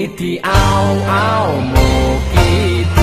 Mugi di au au mugi